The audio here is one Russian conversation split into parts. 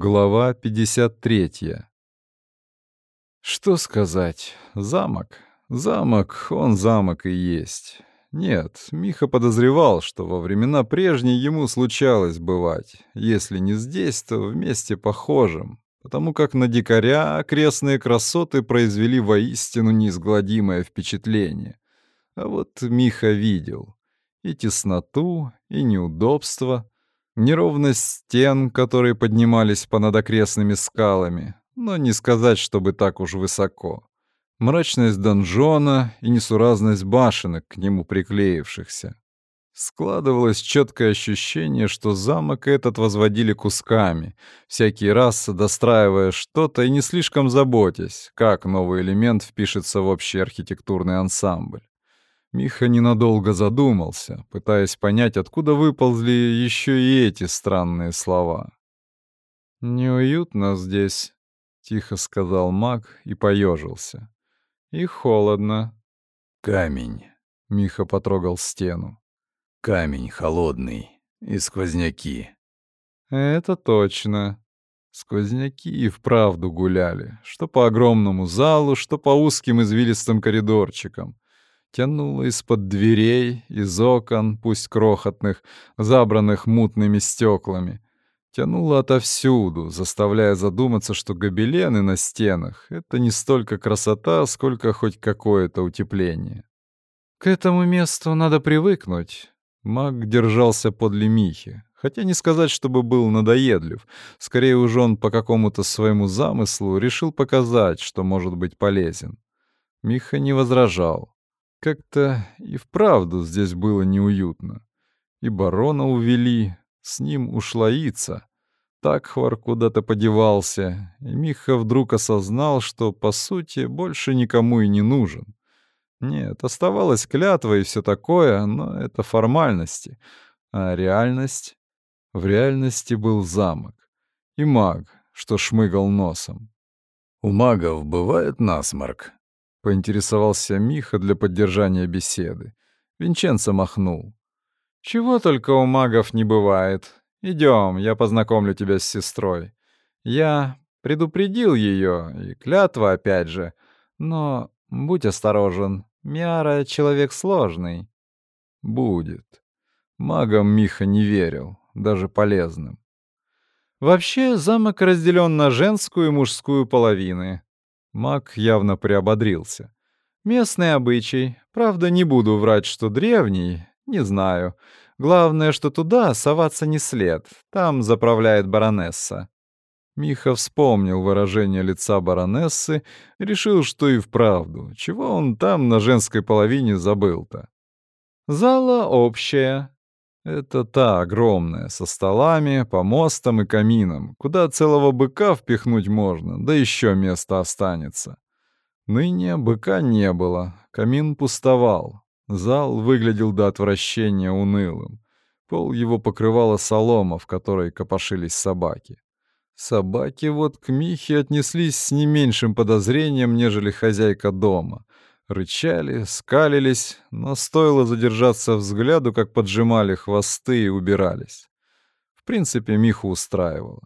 Глава 53. Что сказать? Замок. Замок, он замок и есть. Нет, Миха подозревал, что во времена прежние ему случалось бывать, если не здесь, то в месте похожем, потому как на дикаря окрестные красоты произвели воистину неизгладимое впечатление. А вот Миха видел и тесноту, и неудобство — Неровность стен, которые поднимались понад окрестными скалами, но не сказать, чтобы так уж высоко. Мрачность донжона и несуразность башенок, к нему приклеившихся. Складывалось четкое ощущение, что замок этот возводили кусками, всякий раз достраивая что-то и не слишком заботясь, как новый элемент впишется в общий архитектурный ансамбль. Миха ненадолго задумался, пытаясь понять, откуда выползли еще и эти странные слова. «Неуютно здесь», — тихо сказал маг и поежился. «И холодно». «Камень», — Миха потрогал стену. «Камень холодный и сквозняки». «Это точно», Сквозняки и вправду гуляли, что по огромному залу, что по узким извилистым коридорчикам тянуло из-под дверей, из окон, пусть крохотных, забранных мутными стеклами. Тянуло отовсюду, заставляя задуматься, что гобелены на стенах — это не столько красота, сколько хоть какое-то утепление. К этому месту надо привыкнуть. Маг держался подле Михи, хотя не сказать, чтобы был надоедлив. Скорее уж он по какому-то своему замыслу решил показать, что может быть полезен. Миха не возражал. Как-то и вправду здесь было неуютно. И барона увели, с ним ушла Ица. Такхвар куда-то подевался, и Миха вдруг осознал, что, по сути, больше никому и не нужен. Нет, оставалась клятва и все такое, но это формальности. А реальность? В реальности был замок. И маг, что шмыгал носом. «У магов бывает насморк?» — поинтересовался Миха для поддержания беседы. Винченцо махнул. «Чего только у магов не бывает. Идем, я познакомлю тебя с сестрой. Я предупредил ее, и клятва опять же. Но будь осторожен, Миара — человек сложный». «Будет». Магам Миха не верил, даже полезным. Вообще, замок разделен на женскую и мужскую половины. Маг явно приободрился. Местный обычай. Правда, не буду врать, что древний. Не знаю. Главное, что туда соваться не след. Там заправляет баронесса. Миха вспомнил выражение лица баронессы, решил, что и вправду. Чего он там на женской половине забыл-то? Зала общая, это та огромная, со столами, помостом и камином, куда целого быка впихнуть можно, да еще место останется. Ныне быка не было, камин пустовал. Зал выглядел до отвращения унылым. Пол его покрывала солома, в которой копошились собаки. Собаки вот к Михе отнеслись с не меньшим подозрением, нежели хозяйка дома — Рычали, скалились, но стоило задержаться взгляду, как поджимали хвосты и убирались. В принципе, Миху устраивало.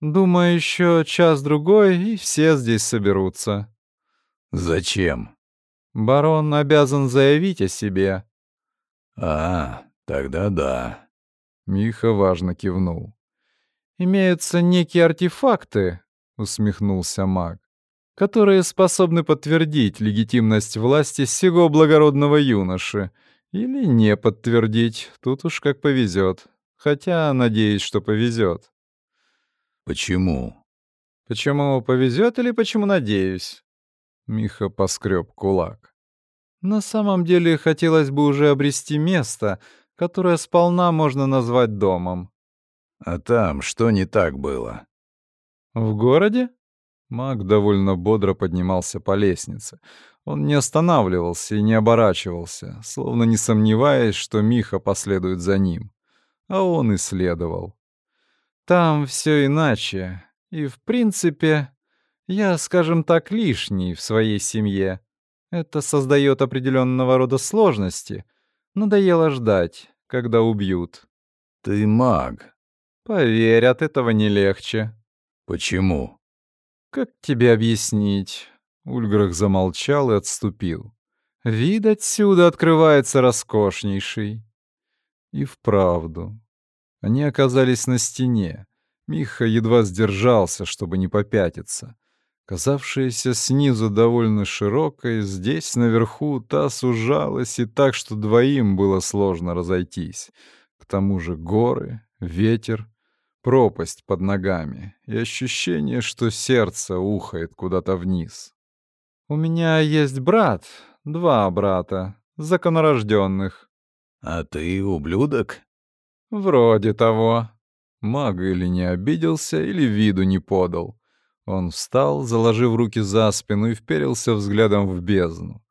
«Думаю, еще час-другой, и все здесь соберутся». «Зачем?» «Барон обязан заявить о себе». «А, тогда да». Миха важно кивнул. «Имеются некие артефакты», — усмехнулся маг которые способны подтвердить легитимность власти сего благородного юноши. Или не подтвердить, тут уж как повезет. Хотя, надеюсь, что повезет. Почему? Почему повезет или почему надеюсь? Миха поскреб кулак. На самом деле хотелось бы уже обрести место, которое сполна можно назвать домом. А там что не так было? В городе? Маг довольно бодро поднимался по лестнице. Он не останавливался и не оборачивался, словно не сомневаясь, что Миха последует за ним. А он и следовал. Там все иначе. И, в принципе, я, скажем так, лишний в своей семье. Это создает определенного рода сложности. Надоело ждать, когда убьют. «Ты маг», Поверь, от этого не легче. Почему? Как тебе объяснить? Ульграх замолчал и отступил. Вид отсюда открывается роскошнейший. И вправду. Они оказались на стене. Миха едва сдержался, чтобы не попятиться. Казавшаяся снизу довольно широкой, здесь наверху та сужалась и так, что двоим было сложно разойтись. К тому же горы, ветер, пропасть под ногами и ощущение, что сердце ухает куда-то вниз. «У меня есть брат, два брата, законорожденных. «А ты ублюдок?» «Вроде того». Маг или не обиделся, или виду не подал. Он встал, заложив руки за спину и вперился взглядом в бездну.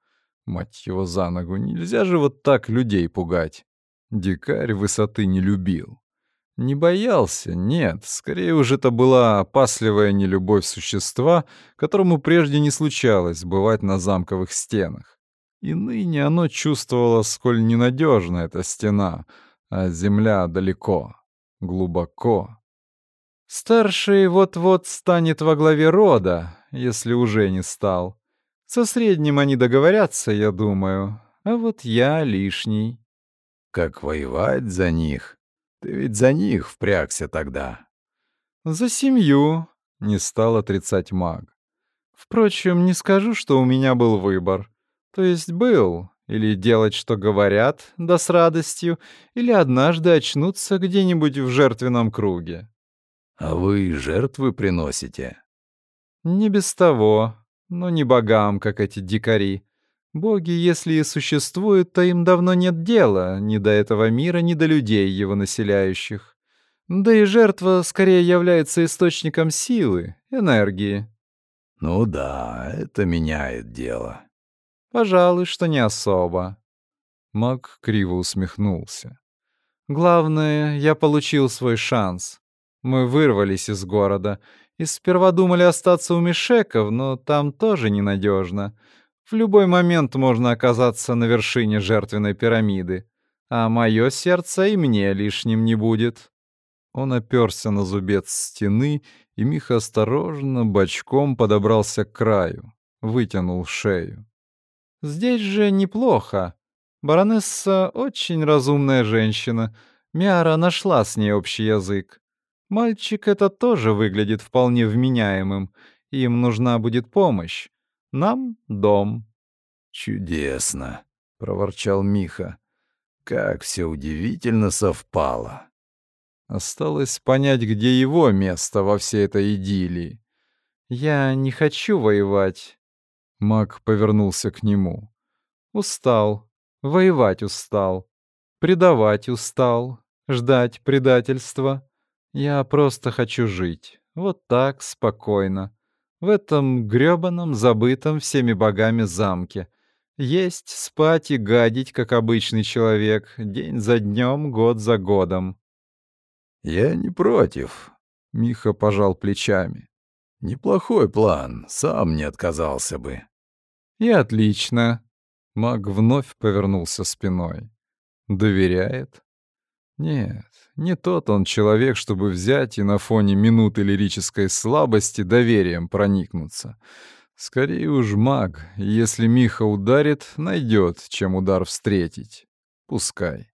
Мать его за ногу, нельзя же вот так людей пугать. Дикарь высоты не любил. Не боялся, нет, скорее уж это была опасливая нелюбовь существа, которому прежде не случалось бывать на замковых стенах. И ныне оно чувствовало, сколь ненадежна эта стена, а земля далеко, глубоко. Старший вот-вот станет во главе рода, если уже не стал. Со средним они договорятся, я думаю, а вот я лишний. Как воевать за них? Ты ведь за них впрягся тогда. За семью, не стал отрицать маг. Впрочем, не скажу, что у меня был выбор. То есть был, или делать, что говорят, да с радостью, или однажды очнуться где-нибудь в жертвенном круге. А вы жертвы приносите? Не без того, но не богам, как эти дикари. Боги, если и существуют, то им давно нет дела ни до этого мира, ни до людей, его населяющих. Да и жертва скорее является источником силы, энергии. Ну да, это меняет дело. Пожалуй, что не особо. Маг криво усмехнулся. Главное, я получил свой шанс. Мы вырвались из города и сперва думали остаться у Мишеков, но там тоже ненадежно. В любой момент можно оказаться на вершине жертвенной пирамиды, а мое сердце и мне лишним не будет. Он оперся на зубец стены, и Миха осторожно, бочком подобрался к краю, вытянул шею. Здесь же неплохо. Баронесса очень разумная женщина. Миара нашла с ней общий язык. Мальчик это тоже выглядит вполне вменяемым. Им нужна будет помощь. Нам — дом. «Чудесно», — проворчал Миха. «Как все удивительно совпало». Осталось понять, где его место во всей этой идиллии. «Я не хочу воевать. Маг повернулся к нему. «Устал. Воевать устал. Предавать устал. Ждать предательства. Я просто хочу жить. Вот так, спокойно. В этом грёбаном, забытом всеми богами замке. Есть, спать и гадить, как обычный человек, день за днем, год за годом». «Я не против», — Миха пожал плечами. «Неплохой план, сам не отказался бы». И отлично. Маг вновь повернулся спиной. Доверяет? Нет, не тот он человек, чтобы взять и на фоне минуты лирической слабости доверием проникнуться. Скорее уж маг, если Миха ударит, найдет, чем удар встретить. Пускай.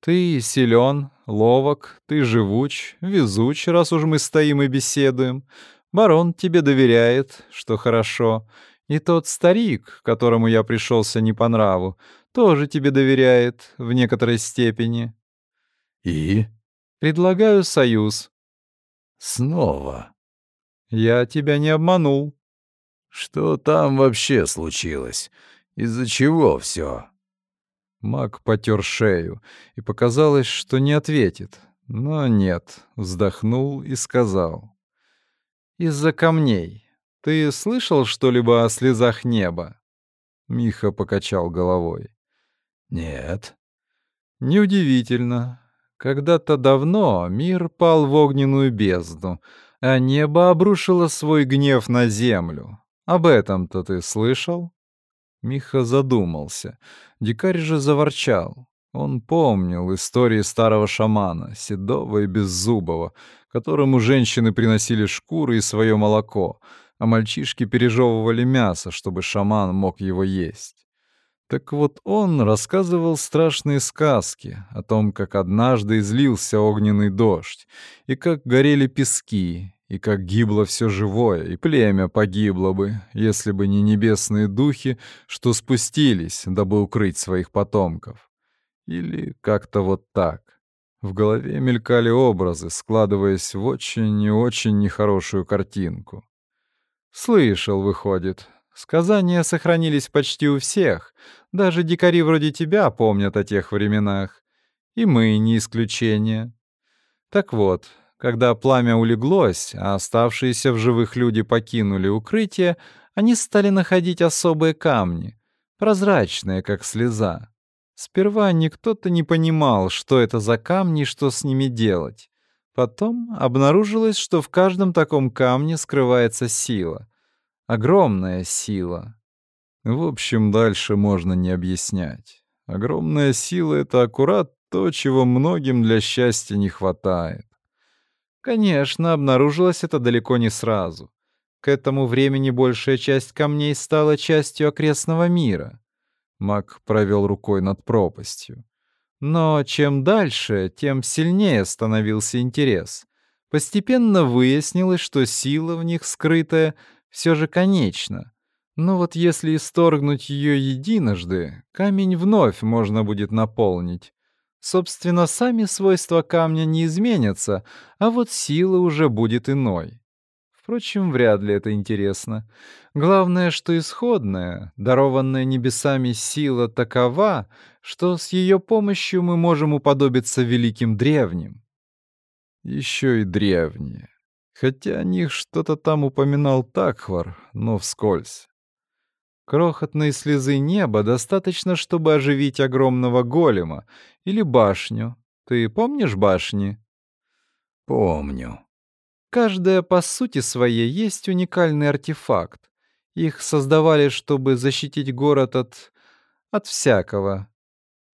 Ты силен, ловок, ты живуч, везуч, раз уж мы стоим и беседуем. Барон тебе доверяет, что хорошо. И тот старик, которому я пришелся не по нраву, тоже тебе доверяет в некоторой степени. И? Предлагаю союз. Снова. Я тебя не обманул. Что там вообще случилось? Из-за чего все? Мак потер шею, и показалось, что не ответит. Но нет, вздохнул и сказал. «Из-за камней. Ты слышал что-либо о слезах неба? Миха покачал головой. Нет. Неудивительно. Когда-то давно мир пал в огненную бездну, а небо обрушило свой гнев на землю. Об этом-то ты слышал? Миха задумался. Дикарь же заворчал. Он помнил истории старого шамана, седого и беззубого, которому женщины приносили шкуры и свое молоко, а мальчишки пережевывали мясо, чтобы шаман мог его есть. Так вот он рассказывал страшные сказки о том, как однажды излился огненный дождь, и как горели пески, и как гибло все живое, и племя погибло бы, если бы не небесные духи, что спустились, дабы укрыть своих потомков. Или как-то вот так. В голове мелькали образы, складываясь в очень и очень нехорошую картинку. «Слышал, выходит. Сказания сохранились почти у всех. Даже дикари вроде тебя помнят о тех временах. И мы не исключение. Так вот, когда пламя улеглось, а оставшиеся в живых люди покинули укрытие, они стали находить особые камни, прозрачные, как слеза. Сперва никто-то не понимал, что это за камни и что с ними делать. Потом обнаружилось, что в каждом таком камне скрывается сила. Огромная сила. В общем, дальше можно не объяснять. Огромная сила — это аккурат то, чего многим для счастья не хватает. Конечно, обнаружилось это далеко не сразу. К этому времени большая часть камней стала частью окрестного мира. Мак провел рукой над пропастью. Но чем дальше, тем сильнее становился интерес. Постепенно выяснилось, что сила в них скрытая все же конечна. Но вот если исторгнуть ее единожды, камень вновь можно будет наполнить. Собственно, сами свойства камня не изменятся, а вот сила уже будет иной. Впрочем, вряд ли это интересно. Главное, что исходная, дарованная небесами сила такова, что с ее помощью мы можем уподобиться великим древним. Еще и древние. Хотя о них что-то там упоминал Такхвар, но вскользь. Крохотной слезы неба достаточно, чтобы оживить огромного голема или башню. Ты помнишь башни? Помню. Каждая по сути своей есть уникальный артефакт. Их создавали, чтобы защитить город от... от всякого.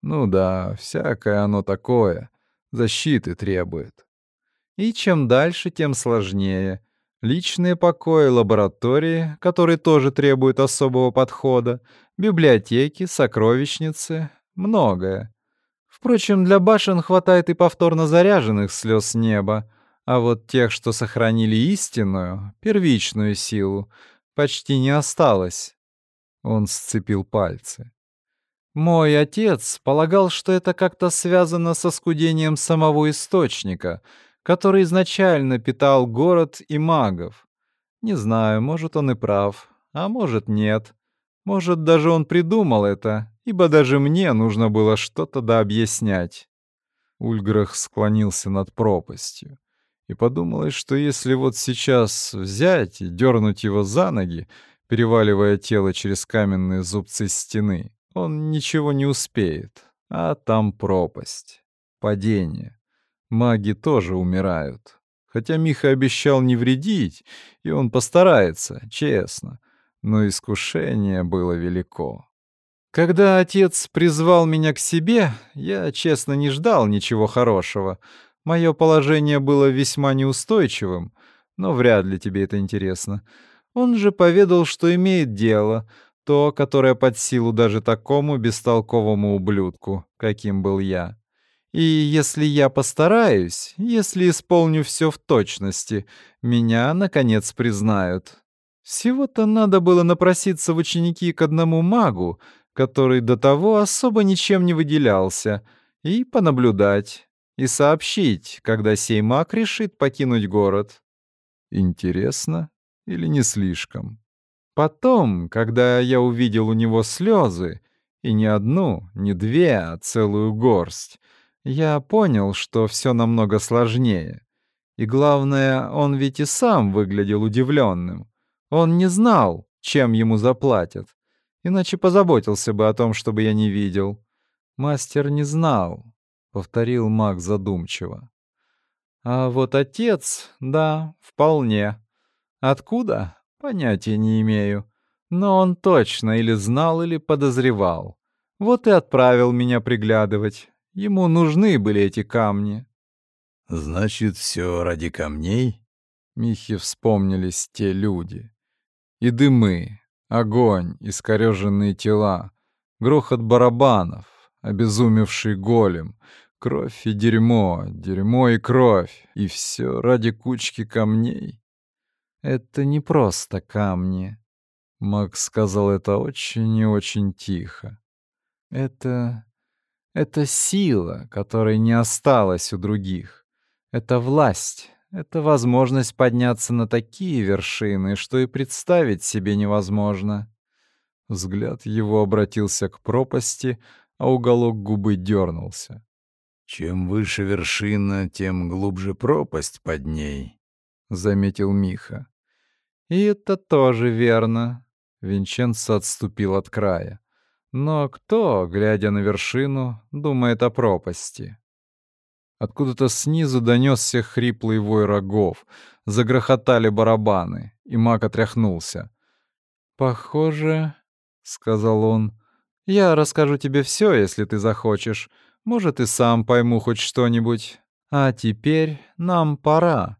Ну да, всякое оно такое. Защиты требует. И чем дальше, тем сложнее. Личные покои, лаборатории, которые тоже требуют особого подхода, библиотеки, сокровищницы, многое. Впрочем, для башен хватает и повторно заряженных слез неба, а вот тех, что сохранили истинную, первичную силу, почти не осталось. Он сцепил пальцы. Мой отец полагал, что это как-то связано со скудением самого источника — который изначально питал город и магов. Не знаю, может, он и прав, а может, нет. Может, даже он придумал это, ибо даже мне нужно было что-то дообъяснять. Ульграх склонился над пропастью. И подумалось, что если вот сейчас взять и дернуть его за ноги, переваливая тело через каменные зубцы стены, он ничего не успеет, а там пропасть, падение. Маги тоже умирают. Хотя Миха обещал не вредить, и он постарается, честно. Но искушение было велико. Когда отец призвал меня к себе, я, честно, не ждал ничего хорошего. Мое положение было весьма неустойчивым, но вряд ли тебе это интересно. Он же поведал, что имеет дело, то, которое под силу даже такому бестолковому ублюдку, каким был я. И если я постараюсь, если исполню все в точности, меня, наконец, признают. Всего-то надо было напроситься в ученики к одному магу, который до того особо ничем не выделялся, и понаблюдать, и сообщить, когда сей маг решит покинуть город. Интересно или не слишком? Потом, когда я увидел у него слезы, и не одну, не две, а целую горсть, я понял, что все намного сложнее. И главное, он ведь и сам выглядел удивленным. Он не знал, чем ему заплатят. Иначе позаботился бы о том, чтобы я не видел. Мастер не знал, — повторил маг задумчиво. А вот отец, да, вполне. Откуда? Понятия не имею. Но он точно или знал, или подозревал. Вот и отправил меня приглядывать. Ему нужны были эти камни. Значит, все ради камней? Михе вспомнились те люди. И дымы, огонь, искорёженные тела, грохот барабанов, обезумевший голем, кровь и дерьмо, дерьмо и кровь, и все ради кучки камней. Это не просто камни. Макс сказал это очень и очень тихо. Это... это сила, которой не осталось у других. Это власть, это возможность подняться на такие вершины, что и представить себе невозможно. Взгляд его обратился к пропасти, а уголок губы дернулся. «Чем выше вершина, тем глубже пропасть под ней», — заметил Миха. «И это тоже верно», — Винченцо отступил от края. «Но кто, глядя на вершину, думает о пропасти?» Откуда-то снизу донесся хриплый вой рогов, загрохотали барабаны, и маг отряхнулся. «Похоже», — сказал он, — «я расскажу тебе все, если ты захочешь. Может, и сам пойму хоть что-нибудь. А теперь нам пора».